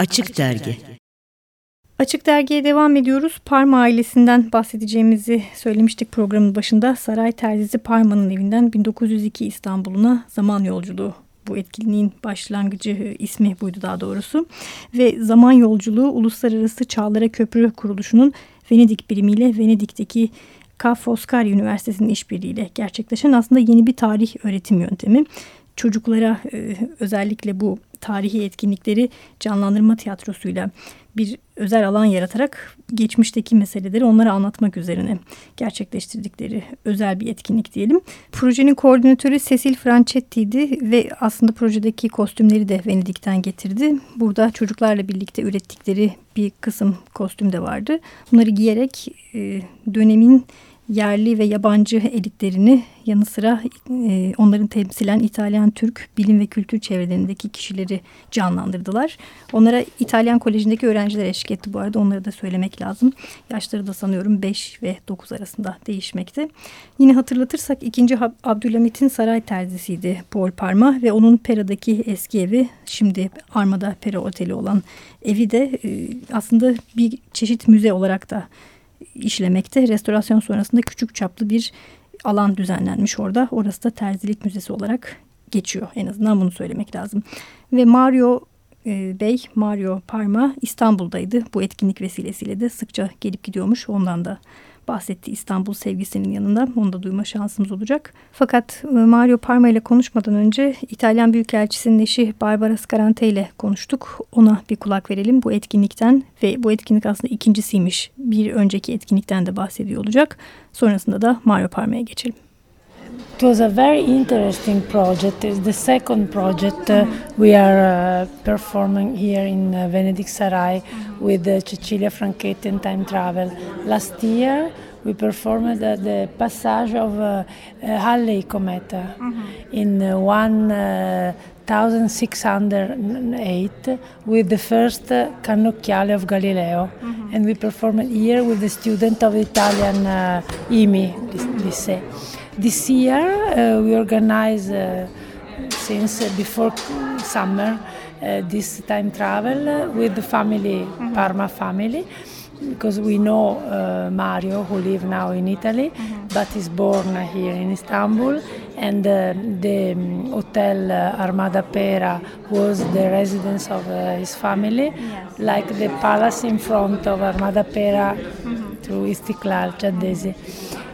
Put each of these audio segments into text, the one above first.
Açık Dergi Açık Dergi'ye devam ediyoruz. Parma ailesinden bahsedeceğimizi söylemiştik programın başında. Saray Terzisi Parma'nın evinden 1902 İstanbul'una zaman yolculuğu. Bu etkinliğin başlangıcı e, ismi buydu daha doğrusu. Ve zaman yolculuğu Uluslararası Çağlara Köprü Kuruluşu'nun Venedik birimiyle Venedik'teki Ca' Foscari Üniversitesi'nin işbirliğiyle gerçekleşen aslında yeni bir tarih öğretim yöntemi. Çocuklara e, özellikle bu tarihi etkinlikleri canlandırma tiyatrosuyla bir özel alan yaratarak geçmişteki meseleleri onlara anlatmak üzerine gerçekleştirdikleri özel bir etkinlik diyelim. Projenin koordinatörü Cecil Franchetti'ydi ve aslında projedeki kostümleri de Venedik'ten getirdi. Burada çocuklarla birlikte ürettikleri bir kısım kostüm de vardı. Bunları giyerek e, dönemin yerli ve yabancı elitlerini yanı sıra e, onların temsilen İtalyan Türk bilim ve kültür çevrelerindeki kişileri canlandırdılar. Onlara İtalyan Koleji'ndeki öğrenciler eşlik etti bu arada onları da söylemek lazım. Yaşları da sanıyorum 5 ve 9 arasında değişmekte. Yine hatırlatırsak 2. Abdülhamit'in saray terzisiydi Paul Parma ve onun Pera'daki eski evi şimdi Armada Pera Oteli olan evi de e, aslında bir çeşit müze olarak da işlemekte. Restorasyon sonrasında küçük çaplı bir alan düzenlenmiş orada. Orası da terzilik müzesi olarak geçiyor. En azından bunu söylemek lazım. Ve Mario e, Bey, Mario Parma İstanbul'daydı. Bu etkinlik vesilesiyle de sıkça gelip gidiyormuş. Ondan da bahsetti İstanbul sevgisinin yanında. Onu da duyma şansımız olacak. Fakat e, Mario Parma ile konuşmadan önce İtalyan Büyükelçisi'nin eşi Barbara Scarante ile konuştuk. Ona bir kulak verelim bu etkinlikten ve bu etkinlik aslında ikincisiymiş. Bir önceki etkinlikten de bahsediyor olacak. Sonrasında da Mario Parma'ya geçelim. It was a very interesting project. It's the second project uh, we are uh, performing here in uh, Venedig Sarai with uh, Cecilia Franchetti and Time Travel. Last year we performed uh, the passage of uh, Halley Comet mm-hmm. in uh, 1608 with the first Cannocchiale of Galileo. Mm-hmm. And we performed here with the student of Italian IMI Lycée. This year uh, we organize uh, since before summer uh, this time travel with the family, mm-hmm. Parma family because we know uh, Mario, who lives now in Italy, mm-hmm. but is born here in Istanbul, and uh, the um, hotel uh, Armada Pera was the residence of his family, yes. like the palace in front of Armada Pera mm-hmm. through Istiklal, Chadesi.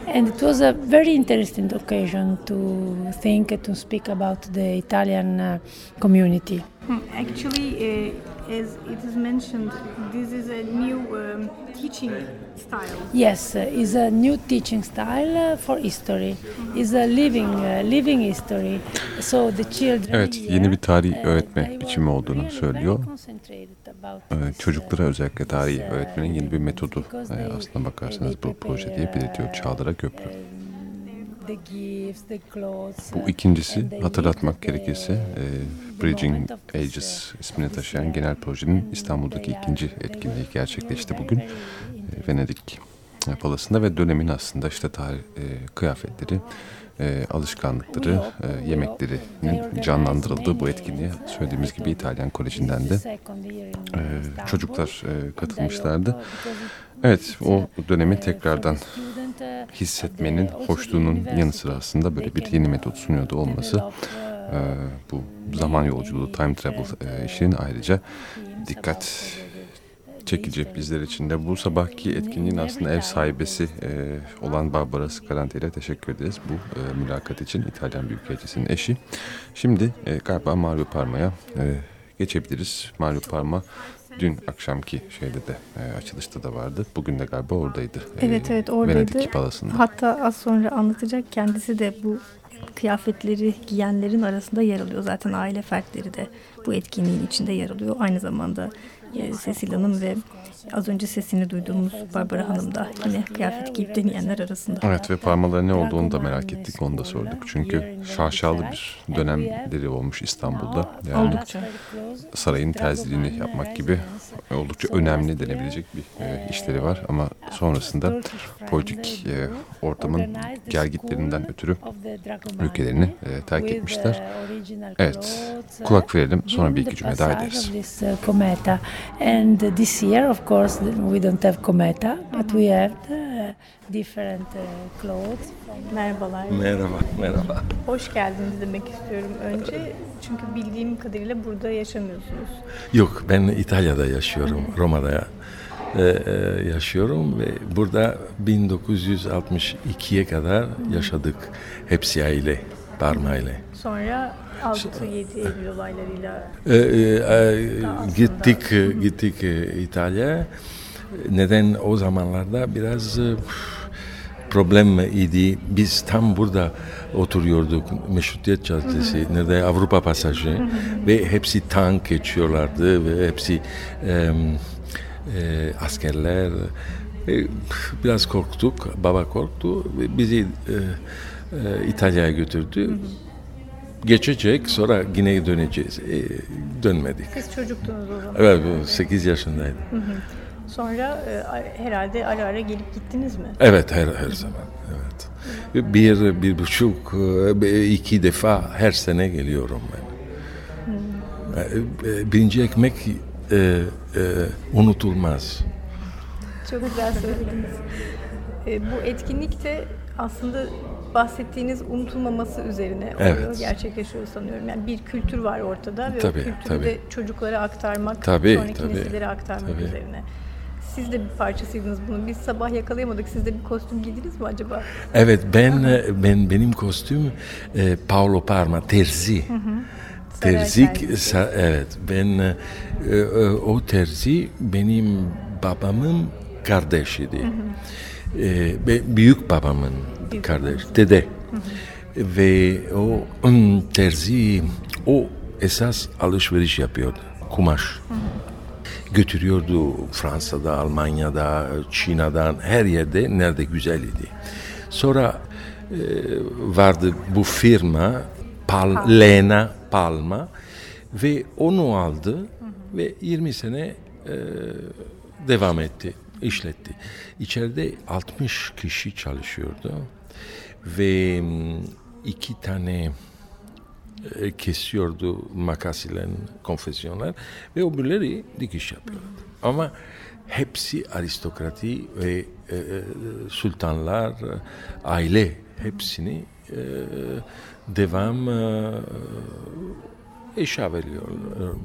And it was a very interesting occasion to think, to speak about the Italian uh, community. Hmm, actually, uh, as it is mentioned, this is a new um, teaching style. Yes, uh, it's a new teaching style uh, for history. Mm-hmm. It's a living, uh, living history. So the children. Evet, yeni bir tarih uh, öğretme biçimi olduğunu söylüyor. Çocuklara özellikle tarihi öğretmenin yeni bir metodu aslına bakarsanız bu proje diye belirtiyor Çağlara Köprü. Bu ikincisi hatırlatmak gerekirse e, Bridging Ages ismini taşıyan genel projenin İstanbul'daki ikinci etkinliği gerçekleşti bugün. E, Venedik Palası'nda ve dönemin aslında işte tarih, e, kıyafetleri, e, alışkanlıkları, e, yemeklerinin canlandırıldığı bu etkinliğe söylediğimiz gibi İtalyan Koleji'nden de e, çocuklar e, katılmışlardı. Evet, o dönemi tekrardan hissetmenin, hoşluğunun yanı sıra aslında böyle bir yeni metot sunuyordu olması e, bu zaman yolculuğu, time travel e, işinin ayrıca dikkat çekici bizler için de. Bu sabahki etkinliğin aslında ev sahibesi e, olan Barbara Scarante ile teşekkür ederiz bu e, mülakat için. İtalyan Büyükelçisi'nin eşi. Şimdi e, galiba Mario Parma'ya e, geçebiliriz. Mario Parma dün akşamki şeyde de e, açılışta da vardı. Bugün de galiba oradaydı. E, evet evet oradaydı. Venedik Palası'nda. Hatta az sonra anlatacak kendisi de bu kıyafetleri giyenlerin arasında yer alıyor. Zaten aile fertleri de bu etkinliğin içinde yer alıyor. Aynı zamanda e, Cecil Hanım ve az önce sesini duyduğumuz Barbara Hanım da yine kıyafet giyip deneyenler arasında. Evet ve parmaları ne olduğunu da merak ettik. Onu da sorduk. Çünkü şaşalı bir dönemleri olmuş İstanbul'da. Yani Oldukça. Sarayın terziliğini yapmak gibi oldukça önemli denebilecek bir e, işleri var ama sonrasında politik e, ortamın gergitlerinden ötürü ülkelerini e, terk etmişler. Evet, kulak verelim sonra bir iki cümle daha ederiz. Cometa and this year of course we don't have cometa but we have different clothes. Merhabalar. Merhaba, merhaba. Hoş geldiniz demek istiyorum önce. Çünkü bildiğim kadarıyla burada yaşamıyorsunuz. Yok, ben İtalya'da yaşıyorum, Roma'da yaşıyorum ve burada 1962'ye kadar yaşadık hepsi aile, Parma ile. Sonra 6-7 Eylül olaylarıyla e, e, gittik gittik İtalya. Neden o zamanlarda biraz problem idi. Biz tam burada oturuyorduk. Meşrutiyet Caddesi, hı hı. nerede Avrupa Pasajı hı. ve hepsi tank geçiyorlardı ve hepsi e, e, askerler. E, biraz korktuk, baba korktu bizi e, e, İtalya'ya götürdü. Hı hı. Geçecek, sonra yine döneceğiz. E, dönmedik. Siz çocuktunuz o zaman. Evet, 8 yaşındaydım. Hı hı. Sonra e, herhalde ara ara gelip gittiniz mi? Evet, her, her zaman. Evet. Bir, bir buçuk, e, iki defa her sene geliyorum ben. Hmm. Birinci ekmek e, e, unutulmaz. Çok güzel söylediniz. E, bu etkinlik de aslında bahsettiğiniz unutulmaması üzerine evet. gerçekleşiyor sanıyorum. Yani bir kültür var ortada ve tabii, o kültürü tabii. de çocuklara aktarmak, tabii, sonraki tabii, nesillere aktarmak tabii. üzerine. Siz de bir parçasıydınız bunun. Biz sabah yakalayamadık. Siz de bir kostüm giydiniz mi acaba? Evet ben e, ben benim kostüm e, Paolo Parma terzi. Hı hı. Terzik, evet ben e, e, o terzi benim babamın kardeşiydi. Hı hı. E, büyük babamın büyük kardeş, dede. Hı hı. Ve o um, terzi o esas alışveriş yapıyordu. Kumaş. Hı hı götürüyordu Fransa'da, Almanya'da, Çin'den her yerde nerede güzel idi. Sonra e, vardı bu firma Pal, Lena Palma ve onu aldı hı hı. ve 20 sene e, devam etti, işletti. İçeride 60 kişi çalışıyordu ve iki tane e, kesiyordu makas ile konfesyonlar ve öbürleri dikiş yapıyordu. Ama hepsi aristokrati ve e, e, sultanlar, aile hepsini devam e, eşya veriyor,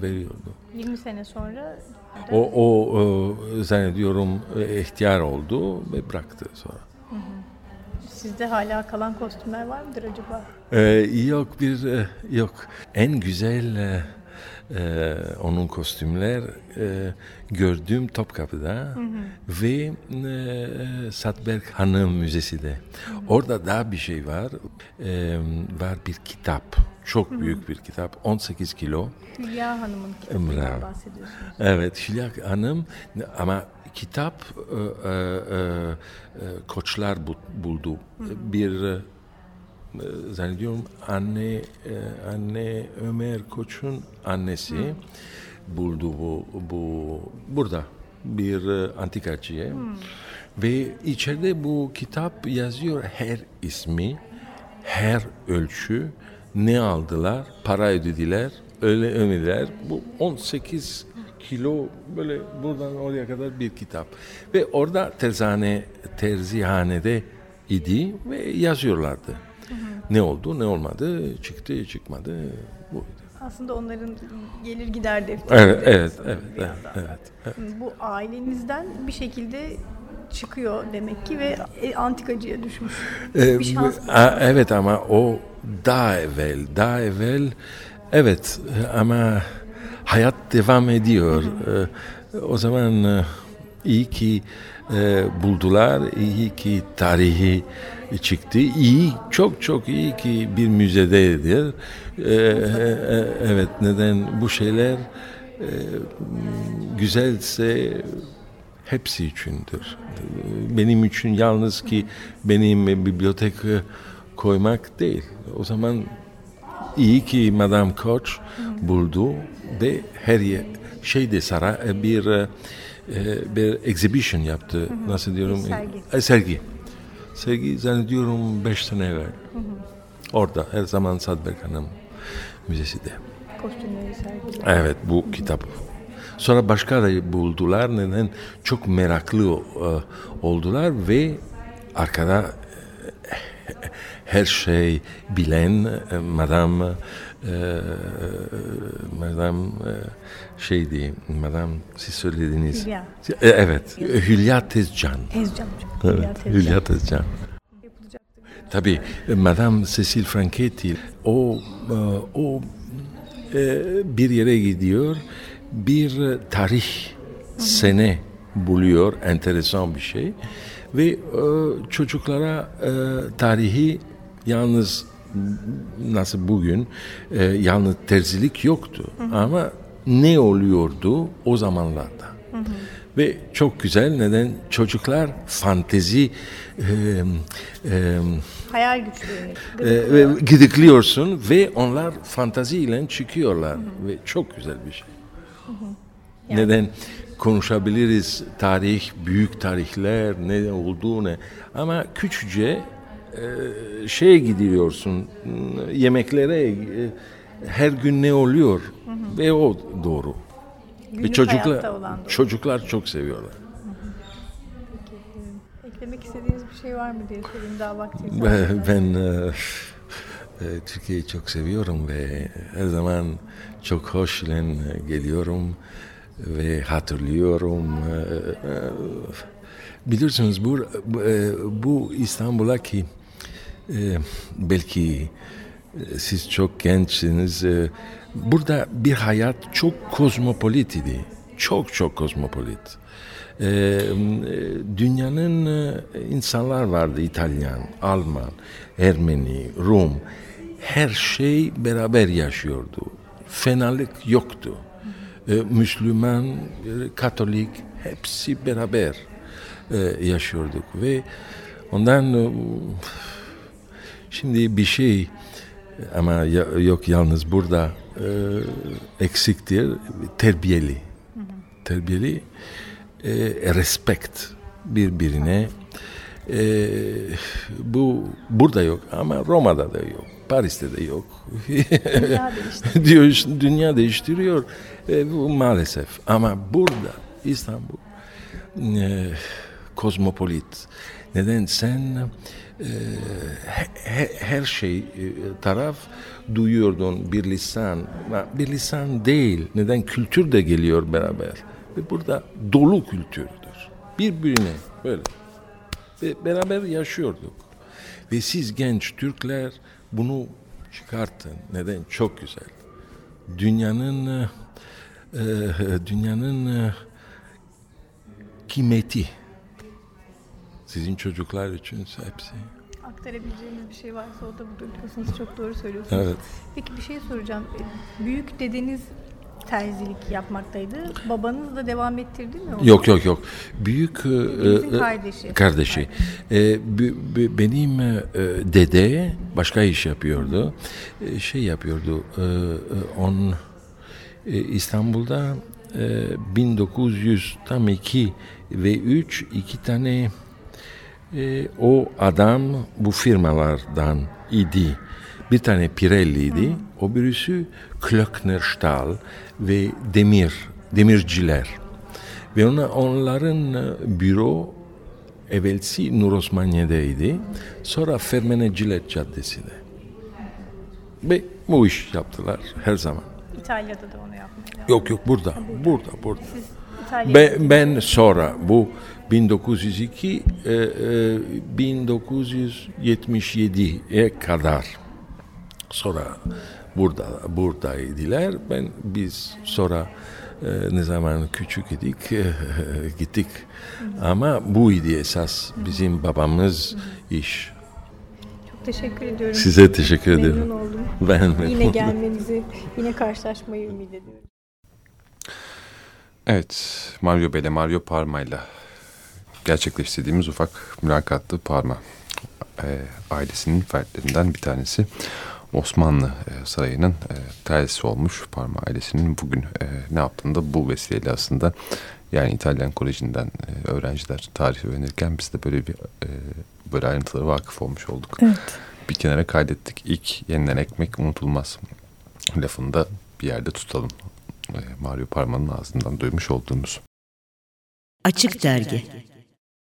veriyordu. 20 sene sonra o, o, o zannediyorum ihtiyar oldu ve bıraktı sonra. Hı hı. Sizde hala kalan kostümler var mıdır acaba? Ee, yok bir e, yok. En güzel e, e, onun kostümler e, gördüğüm Topkapı'da hı hı. ve e, Satberg Hanım Müzesi de. Hı hı. Orada daha bir şey var. E, var bir kitap. Çok hı hı. büyük bir kitap. 18 kilo. Hülya Hanım'ın kitabından bahsediyorsunuz. Evet Hülya Hanım ama kitap e, e, e, koçlar buldu. Hı hı. Bir e, zannediyorum anne e, anne Ömer Koç'un annesi hı. buldu bu bu burada bir e, antikacıya. Ve içeride bu kitap yazıyor her ismi, her ölçü, ne aldılar, para ödediler, öyle ömürler. Bu 18 kilo böyle buradan oraya kadar bir kitap. Ve orada terzane, terzihanede idi ve yazıyorlardı. Hı hı. Ne oldu, ne olmadı, çıktı, çıkmadı. Buydu. Aslında onların gelir gider defteri. Evet, evet, evet, evet, evet, evet. Bu ailenizden bir şekilde çıkıyor demek ki ve e, antikacıya düşmüş. Ee, bir şans a, evet ama o daha evvel, daha evvel evet ama hayat devam ediyor. Hı hı. o zaman e, iyi ki e, buldular, iyi ki tarihi çıktı. İyi, çok çok iyi ki bir müzededir. E, e, evet, neden bu şeyler e, güzelse hepsi içindir. Benim için yalnız ki benim bibliotek koymak değil. O zaman iyi ki Madame Koch buldu ve her yer, şeyde saray e, bir bir exhibition yaptı. Nasıl diyorum? sergi. E, sergi. Sergi zannediyorum beş sene evvel. Hı hı. Orada her zaman Sadberk Hanım Müzesi'de. Kostümleri. Evet bu kitap. Sonra başka da buldular. Neden? Çok meraklı oldular ve arkada her şey bilen e, Madame e, Madame e, şeydi Madame siz söylediniz. Hülya. E, evet. Hülya Tezcan. Tezcan. Evet, Hülya Tezcan. Tabii Madame Cecil Franchetti o e, o e, bir yere gidiyor bir tarih sene buluyor enteresan bir şey ve e, çocuklara e, tarihi yalnız nasıl bugün e, yalnız terzilik yoktu hı hı. ama ne oluyordu o zamanlarda. Hı hı. Ve çok güzel neden çocuklar fantezi e, e, hayal güçlerini e, gıdıklıyorsun ve onlar fantaziyle çıkıyorlar hı hı. ve çok güzel bir şey. Hı hı. Yani. Neden konuşabiliriz tarih, büyük tarihler, ne oldu ne. Ama küçüce e, şeye gidiyorsun, yemeklere e, her gün ne oluyor hı hı. ve o doğru. Günlük ve çocuklar çocuklar çok seviyorlar. Peki, eklemek istediğiniz bir şey var mı diye sorayım daha vaktiniz Ben, ben e, e, Türkiye'yi çok seviyorum ve her zaman çok hoşlen geliyorum ve hatırlıyorum. E, e, bilirsiniz bu, bu İstanbul'a ki belki siz çok gençsiniz. Burada bir hayat çok kozmopolit idi. Çok çok kozmopolit. Dünyanın insanlar vardı. İtalyan, Alman, Ermeni, Rum. Her şey beraber yaşıyordu. Fenalık yoktu e, Müslüman, e, Katolik hepsi beraber e, yaşıyorduk ve ondan e, şimdi bir şey ama ya, yok yalnız burada e, eksiktir terbiyeli hı hı. terbiyeli e, respect birbirine e, bu burada yok ama Roma'da da yok Paris'te de yok. Dünya. Diyor, dünya değiştiriyor. E, bu maalesef. Ama burada İstanbul e, kozmopolit. Neden sen e, he, her şey e, taraf duyuyordun bir lisan. Bir lisan değil. Neden kültür de geliyor beraber. Ve burada dolu kültürdür. Birbirine böyle. Ve beraber yaşıyorduk. Ve siz genç Türkler bunu çıkartın. Neden? Çok güzel. Dünyanın e, dünyanın e, kıymeti sizin çocuklar için hepsi. Aktarabileceğiniz bir şey varsa o da budur diyorsunuz. Çok doğru söylüyorsunuz. Evet. Peki bir şey soracağım. Büyük dedeniz terzilik yapmaktaydı. Babanız da devam ettirdi mi? Onu? Yok yok yok. Büyük e, kardeşi. Kardeşi. E, benim e, dede başka iş yapıyordu. E, şey yapıyordu. E, on e, İstanbul'da e, 1900 tam iki ve üç iki tane e, o adam bu firmalardan idi. Bir tane Pirelli'ydi. Hı. O birisi Klöckner ve demir, demirciler. Ve ona, onların e, büro evvelsi Nur Osmaniye'deydi. Sonra Fermeneciler Caddesi'de. Ve bu iş yaptılar her zaman. İtalya'da da onu yapmaya Yok yok burada. Burada, burada. Siz ben, ben sonra bu 1902 e, e, 1977'ye kadar sonra burada buradaydılar. Ben biz sonra e, ne zaman küçük idik e, gittik. Ama bu idi esas bizim babamız iş. Çok teşekkür ediyorum. Size teşekkür memnun ederim. Memnun oldum. Ben memnun Yine gelmenizi, yine karşılaşmayı ümit ediyorum. Evet, Mario Bele, Mario Parma'yla gerçekleştirdiğimiz ufak mülakattı Parma e, ailesinin fertlerinden bir tanesi. Osmanlı e, Sarayı'nın e, terzisi olmuş Parma ailesinin bugün e, ne yaptığını da bu vesileyle aslında yani İtalyan Koleji'nden e, öğrenciler tarih öğrenirken biz de böyle bir e, böyle ayrıntılara vakıf olmuş olduk. Evet. Bir kenara kaydettik. İlk yenilen ekmek unutulmaz lafını da bir yerde tutalım. E, Mario Parma'nın ağzından duymuş olduğumuz. Açık Dergi